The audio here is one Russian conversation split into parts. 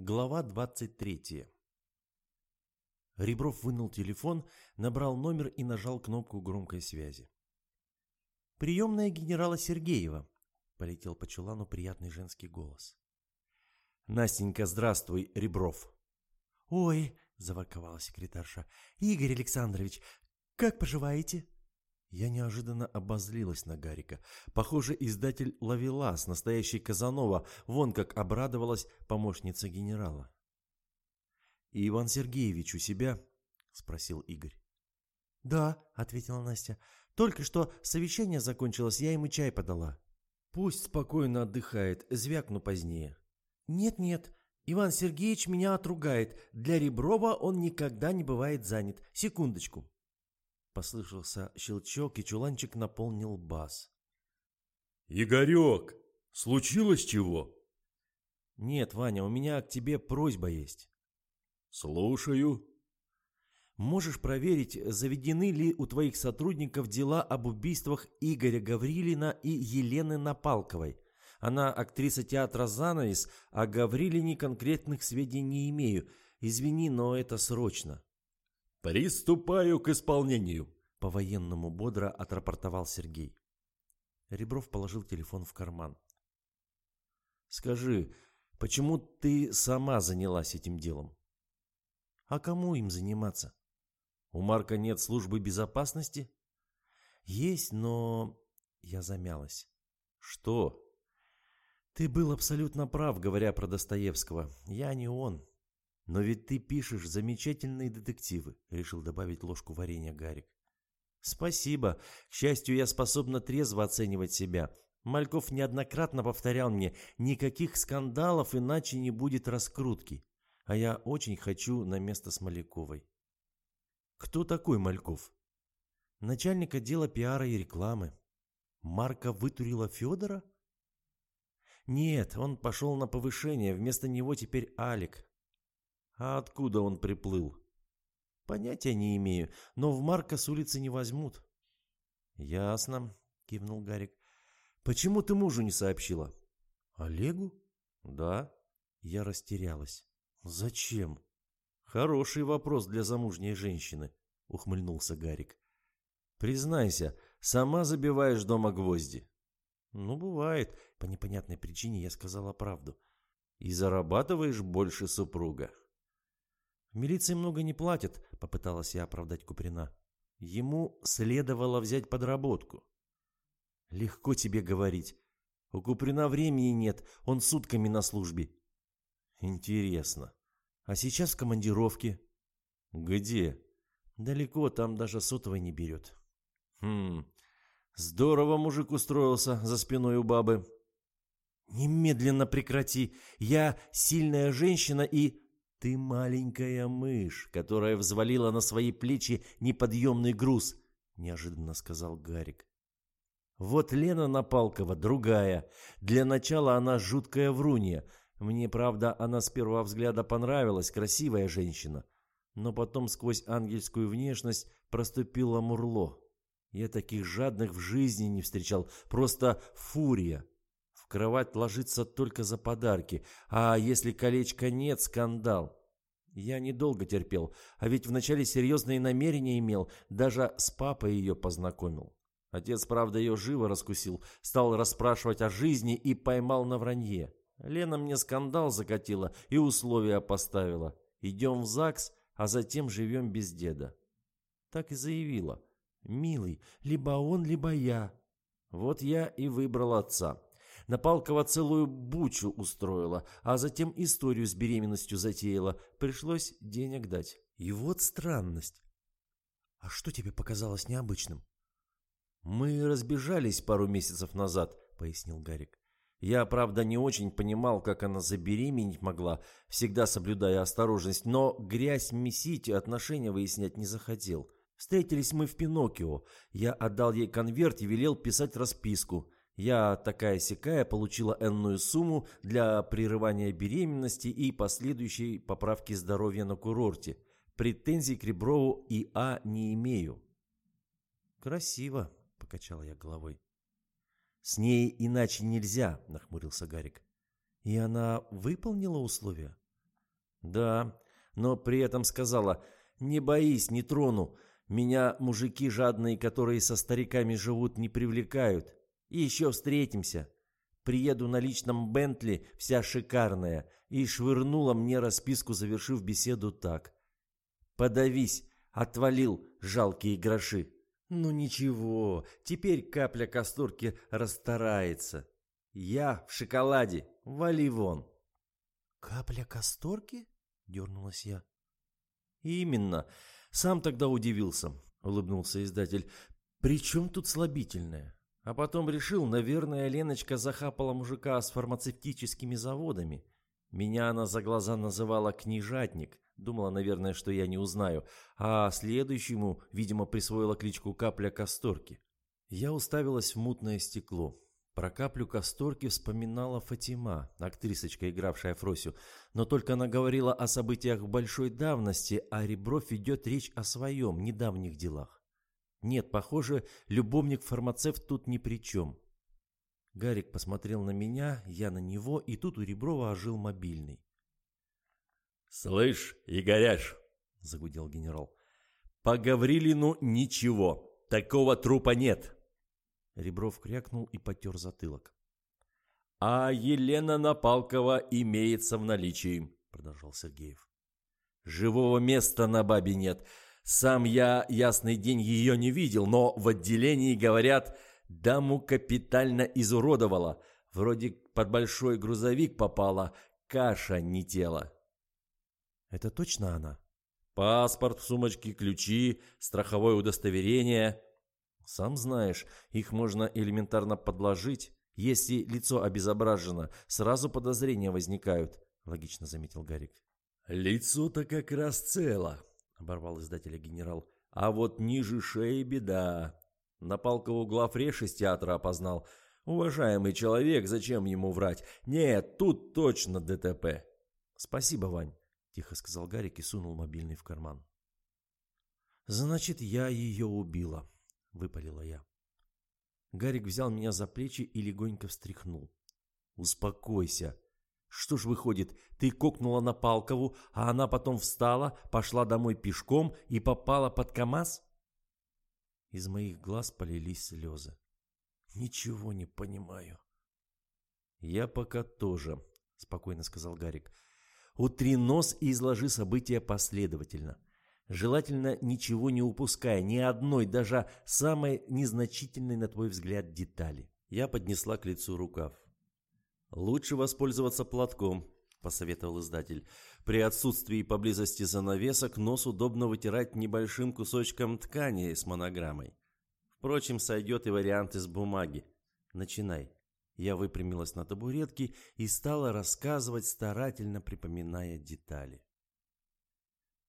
Глава 23. Ребров вынул телефон, набрал номер и нажал кнопку громкой связи. «Приемная генерала Сергеева», — полетел по чулану приятный женский голос. «Настенька, здравствуй, Ребров». «Ой», — заворковала секретарша, — «Игорь Александрович, как поживаете?» Я неожиданно обозлилась на Гарика. Похоже, издатель Лавелас, настоящий Казанова, вон как обрадовалась помощница генерала. «И Иван Сергеевич у себя?» — спросил Игорь. «Да», — ответила Настя. «Только что совещание закончилось, я ему чай подала». «Пусть спокойно отдыхает, звякну позднее». «Нет-нет, Иван Сергеевич меня отругает. Для Реброва он никогда не бывает занят. Секундочку». Послышался щелчок, и чуланчик наполнил бас. «Игорек, случилось чего?» «Нет, Ваня, у меня к тебе просьба есть». «Слушаю». «Можешь проверить, заведены ли у твоих сотрудников дела об убийствах Игоря Гаврилина и Елены Напалковой? Она актриса театра «Занавес», а Гаврилине конкретных сведений не имею. Извини, но это срочно». «Приступаю к исполнению», — по-военному бодро отрапортовал Сергей. Ребров положил телефон в карман. «Скажи, почему ты сама занялась этим делом?» «А кому им заниматься?» «У Марка нет службы безопасности?» «Есть, но...» Я замялась. «Что?» «Ты был абсолютно прав, говоря про Достоевского. Я не он. «Но ведь ты пишешь замечательные детективы», — решил добавить ложку варенья Гарик. «Спасибо. К счастью, я способна трезво оценивать себя. Мальков неоднократно повторял мне, никаких скандалов, иначе не будет раскрутки. А я очень хочу на место Смоляковой». «Кто такой Мальков?» «Начальник отдела пиара и рекламы». «Марка вытурила Федора?» «Нет, он пошел на повышение, вместо него теперь Алик, а откуда он приплыл? Понятия не имею, но в Марка с улицы не возьмут. Ясно, кивнул Гарик. Почему ты мужу не сообщила? Олегу? Да. Я растерялась. Зачем? Хороший вопрос для замужней женщины, ухмыльнулся Гарик. Признайся, сама забиваешь дома гвозди. Ну, бывает. По непонятной причине я сказала правду. И зарабатываешь больше супруга. Милиции много не платят, попыталась я оправдать Куприна. Ему следовало взять подработку. Легко тебе говорить. У Куприна времени нет, он сутками на службе. Интересно. А сейчас в командировке? Где? Далеко, там даже сотовой не берет. Хм, здорово мужик устроился за спиной у бабы. Немедленно прекрати. Я сильная женщина и... «Ты маленькая мышь, которая взвалила на свои плечи неподъемный груз», — неожиданно сказал Гарик. «Вот Лена Напалкова другая. Для начала она жуткая врунья. Мне, правда, она с первого взгляда понравилась, красивая женщина. Но потом сквозь ангельскую внешность проступила Мурло. Я таких жадных в жизни не встречал, просто фурия кровать ложится только за подарки, а если колечка нет, скандал. Я недолго терпел, а ведь вначале серьезные намерения имел, даже с папой ее познакомил. Отец, правда, ее живо раскусил, стал расспрашивать о жизни и поймал на вранье. Лена мне скандал закатила и условия поставила. Идем в ЗАГС, а затем живем без деда. Так и заявила. Милый, либо он, либо я. Вот я и выбрал отца. Напалкова целую бучу устроила, а затем историю с беременностью затеяла. Пришлось денег дать. И вот странность. А что тебе показалось необычным? Мы разбежались пару месяцев назад, пояснил Гарик. Я, правда, не очень понимал, как она забеременеть могла, всегда соблюдая осторожность, но грязь месить и отношения выяснять не захотел. Встретились мы в Пиноккио. Я отдал ей конверт и велел писать расписку. Я такая-сякая получила энную сумму для прерывания беременности и последующей поправки здоровья на курорте. Претензий к Реброву и А не имею. Красиво, покачал я головой. С ней иначе нельзя, нахмурился Гарик. И она выполнила условия? Да, но при этом сказала, не боись, не трону. Меня мужики жадные, которые со стариками живут, не привлекают. И еще встретимся. Приеду на личном Бентли, вся шикарная, и швырнула мне расписку, завершив беседу так. Подавись, отвалил жалкие гроши. Ну ничего, теперь капля касторки расстарается. Я в шоколаде, вали вон. Капля касторки? Дернулась я. Именно. Сам тогда удивился, улыбнулся издатель. При чем тут слабительное? А потом решил, наверное, Леночка захапала мужика с фармацевтическими заводами. Меня она за глаза называла «книжатник», думала, наверное, что я не узнаю, а следующему, видимо, присвоила кличку «Капля Касторки». Я уставилась в мутное стекло. Про каплю Касторки вспоминала Фатима, актрисочка, игравшая Фросю, но только она говорила о событиях большой давности, а Ребров ведет речь о своем, недавних делах. Нет, похоже, любовник-фармацевт тут ни при чем. Гарик посмотрел на меня, я на него, и тут у Реброва ожил мобильный. «Слышь, Игоряш!» — загудел генерал. «По Гаврилину ничего, такого трупа нет!» Ребров крякнул и потер затылок. «А Елена Напалкова имеется в наличии», — продолжал Сергеев. «Живого места на бабе нет. Сам я ясный день ее не видел, но в отделении говорят, даму капитально изуродовала. Вроде под большой грузовик попала, каша не тело». «Это точно она?» «Паспорт в сумочке, ключи, страховое удостоверение». «Сам знаешь, их можно элементарно подложить. Если лицо обезображено, сразу подозрения возникают», — логично заметил Гарик. «Лицо-то как раз цело», — оборвал издателя генерал. «А вот ниже шеи беда. Напалкову главреж из театра опознал. Уважаемый человек, зачем ему врать? Нет, тут точно ДТП». «Спасибо, Вань», — тихо сказал Гарик и сунул мобильный в карман. «Значит, я ее убила», — выпалила я. Гарик взял меня за плечи и легонько встряхнул. «Успокойся. Что ж выходит, ты кокнула на Палкову, а она потом встала, пошла домой пешком и попала под КамАЗ?» Из моих глаз полились слезы. «Ничего не понимаю». «Я пока тоже», — спокойно сказал Гарик. «Утри нос и изложи события последовательно. Желательно ничего не упуская, ни одной, даже самой незначительной, на твой взгляд, детали. Я поднесла к лицу рукав. «Лучше воспользоваться платком», — посоветовал издатель. «При отсутствии поблизости занавесок нос удобно вытирать небольшим кусочком ткани с монограммой. Впрочем, сойдет и вариант из бумаги. Начинай». Я выпрямилась на табуретке и стала рассказывать, старательно припоминая детали.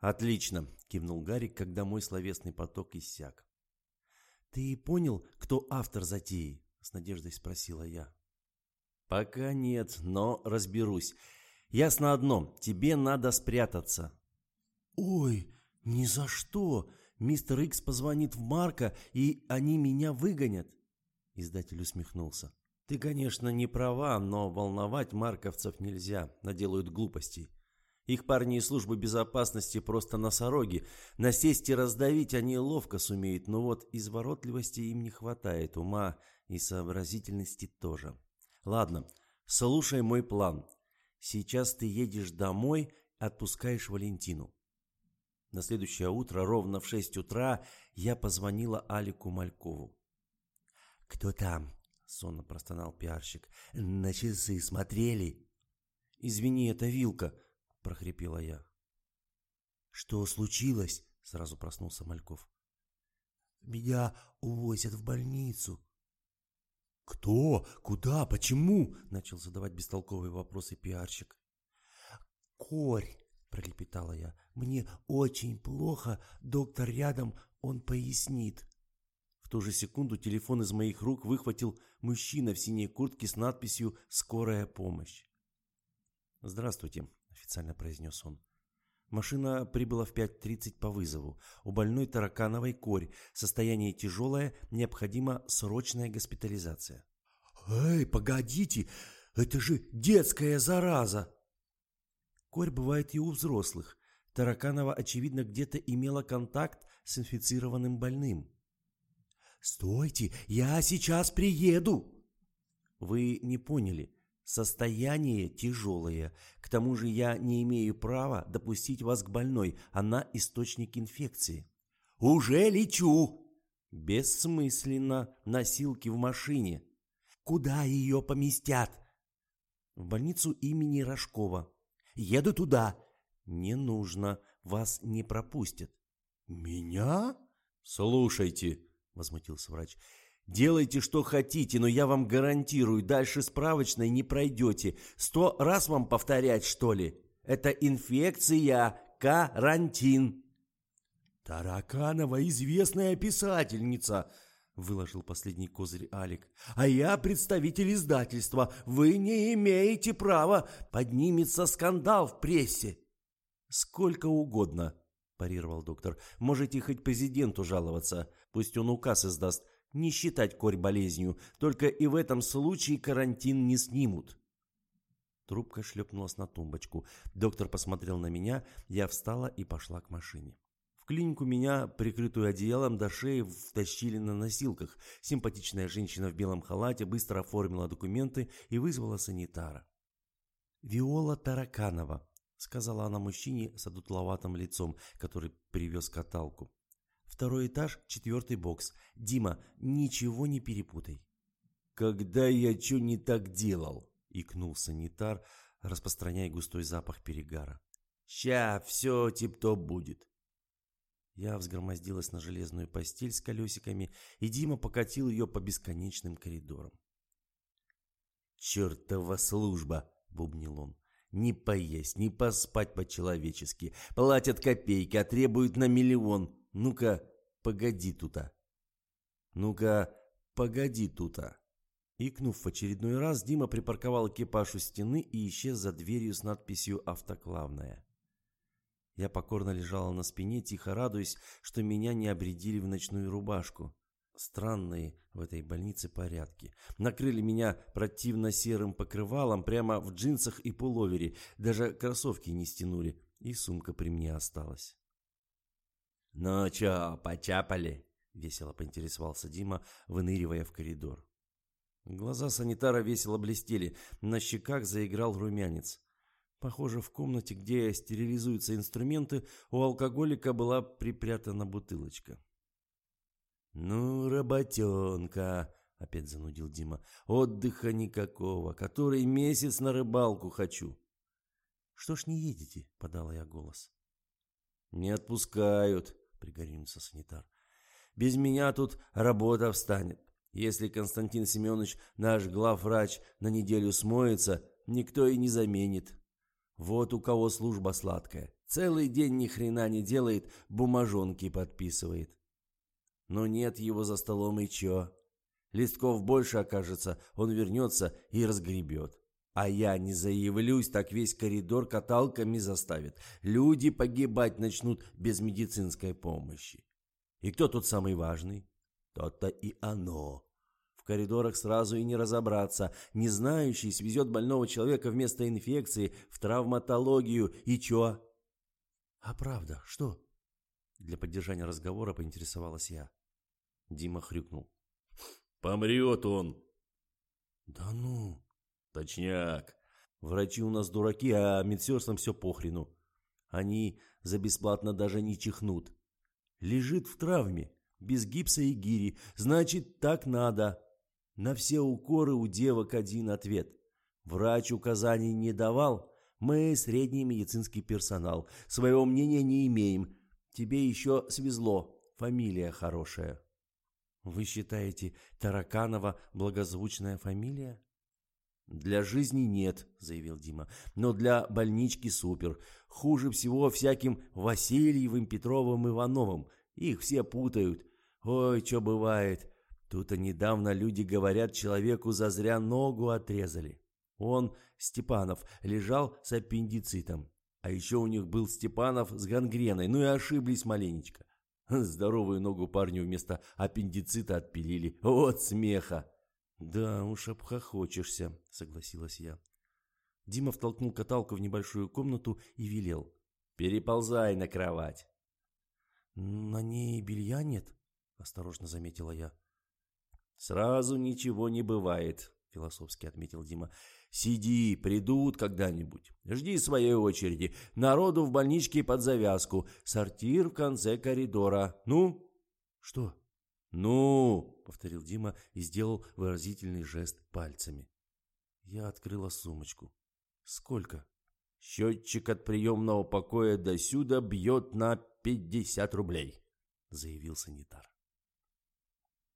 «Отлично!» – кивнул Гарик, когда мой словесный поток иссяк. «Ты понял, кто автор затеи?» – с надеждой спросила я. «Пока нет, но разберусь. Ясно одно, тебе надо спрятаться». «Ой, ни за что! Мистер Икс позвонит в Марка, и они меня выгонят!» Издатель усмехнулся. «Ты, конечно, не права, но волновать марковцев нельзя, наделают глупостей. Их парни из службы безопасности просто носороги. Насесть и раздавить они ловко сумеют, но вот изворотливости им не хватает, ума и сообразительности тоже. Ладно, слушай мой план. Сейчас ты едешь домой, отпускаешь Валентину. На следующее утро, ровно в шесть утра, я позвонила Алику Малькову. «Кто там?» — сонно простонал пиарщик. «На часы смотрели?» «Извини, это Вилка», – прохрипела я. «Что случилось?» – сразу проснулся Мальков. «Меня увозят в больницу». «Кто? Куда? Почему?» – начал задавать бестолковые вопросы пиарщик. «Корь!» – пролепетала я. «Мне очень плохо. Доктор рядом, он пояснит». В ту же секунду телефон из моих рук выхватил мужчина в синей куртке с надписью «Скорая помощь». «Здравствуйте», официально произнес он. Машина прибыла в 5.30 по вызову. У больной таракановой корь. Состояние тяжелое, необходима срочная госпитализация. «Эй, погодите! Это же детская зараза!» Корь бывает и у взрослых. Тараканова, очевидно, где-то имела контакт с инфицированным больным. «Стойте, я сейчас приеду!» «Вы не поняли. Состояние тяжелое. К тому же я не имею права допустить вас к больной. Она источник инфекции». «Уже лечу!» «Бессмысленно. Носилки в машине». «Куда ее поместят?» «В больницу имени Рожкова». «Еду туда». «Не нужно. Вас не пропустят». «Меня?» «Слушайте», — возмутился врач, — «делайте, что хотите, но я вам гарантирую, дальше справочной не пройдете. Сто раз вам повторять, что ли? Это инфекция, карантин». «Тараканова известная писательница», — выложил последний козырь Алик. «А я представитель издательства. Вы не имеете права. Поднимется скандал в прессе». «Сколько угодно», – парировал доктор. «Можете хоть президенту жаловаться. Пусть он указ издаст. Не считать корь болезнью. Только и в этом случае карантин не снимут». Трубка шлепнулась на тумбочку. Доктор посмотрел на меня. Я встала и пошла к машине. В клинику меня, прикрытую одеялом до шеи, втащили на носилках. Симпатичная женщина в белом халате быстро оформила документы и вызвала санитара. «Виола Тараканова», — сказала она мужчине с одутловатым лицом, который привез каталку. «Второй этаж, четвертый бокс. Дима, ничего не перепутай». «Когда я что не так делал?» — икнул санитар, распространяя густой запах перегара. «Ща все тип-топ будет». Я взгромоздилась на железную постель с колесиками, и Дима покатил ее по бесконечным коридорам. «Чертова служба!» — бубнил он. «Не поесть, не поспать по-человечески. Платят копейки, а требуют на миллион. Ну-ка, погоди тута!» «Ну-ка, погоди тута!» Икнув в очередной раз, Дима припарковал экипаж у стены и исчез за дверью с надписью «Автоклавная». Я покорно лежала на спине, тихо радуясь, что меня не обредили в ночную рубашку. Странные в этой больнице порядки. Накрыли меня противно серым покрывалом прямо в джинсах и пуловере. Даже кроссовки не стянули, и сумка при мне осталась. «Ну чё, почапали?» — весело поинтересовался Дима, выныривая в коридор. Глаза санитара весело блестели, на щеках заиграл румянец. Похоже, в комнате, где стерилизуются инструменты, у алкоголика была припрятана бутылочка. «Ну, работенка!» — опять занудил Дима. «Отдыха никакого. Который месяц на рыбалку хочу». «Что ж не едете?» — подала я голос. «Не отпускают», — пригорюнился санитар. «Без меня тут работа встанет. Если Константин Семенович, наш главврач, на неделю смоется, никто и не заменит». Вот у кого служба сладкая. Целый день ни хрена не делает, бумажонки подписывает. Но нет его за столом и чё? Листков больше окажется, он вернется и разгребет. А я не заявлюсь, так весь коридор каталками заставит. Люди погибать начнут без медицинской помощи. И кто тут самый важный? То-то и оно. В коридорах сразу и не разобраться. Не знающий свезет больного человека вместо инфекции в травматологию. И чё? А правда, что? Для поддержания разговора поинтересовалась я. Дима хрюкнул. Помрет он. Да ну. Точняк. Врачи у нас дураки, а медсестрам все похрену. Они за бесплатно даже не чихнут. Лежит в травме, без гипса и гири, значит, так надо. На все укоры у девок один ответ. Врач указаний не давал, мы средний медицинский персонал, своего мнения не имеем. Тебе еще свезло, фамилия хорошая. Вы считаете, Тараканова благозвучная фамилия? «Для жизни нет», — заявил Дима, — «но для больнички супер. Хуже всего всяким Васильевым, Петровым, Ивановым. Их все путают. Ой, что бывает. Тут-то недавно люди говорят, человеку зазря ногу отрезали. Он, Степанов, лежал с аппендицитом. А еще у них был Степанов с гангреной, ну и ошиблись маленечко. Здоровую ногу парню вместо аппендицита отпилили. Вот смеха. Да уж обхохочешься, согласилась я. Дима втолкнул каталку в небольшую комнату и велел. «Переползай на кровать». «На ней белья нет?» – осторожно заметила я. «Сразу ничего не бывает», – философски отметил Дима. «Сиди, придут когда-нибудь. Жди своей очереди. Народу в больничке под завязку. Сортир в конце коридора. Ну?» «Что?» «Ну!» — повторил Дима и сделал выразительный жест пальцами. Я открыла сумочку. «Сколько?» «Счетчик от приемного покоя до сюда бьет на пятьдесят рублей», — заявил санитар.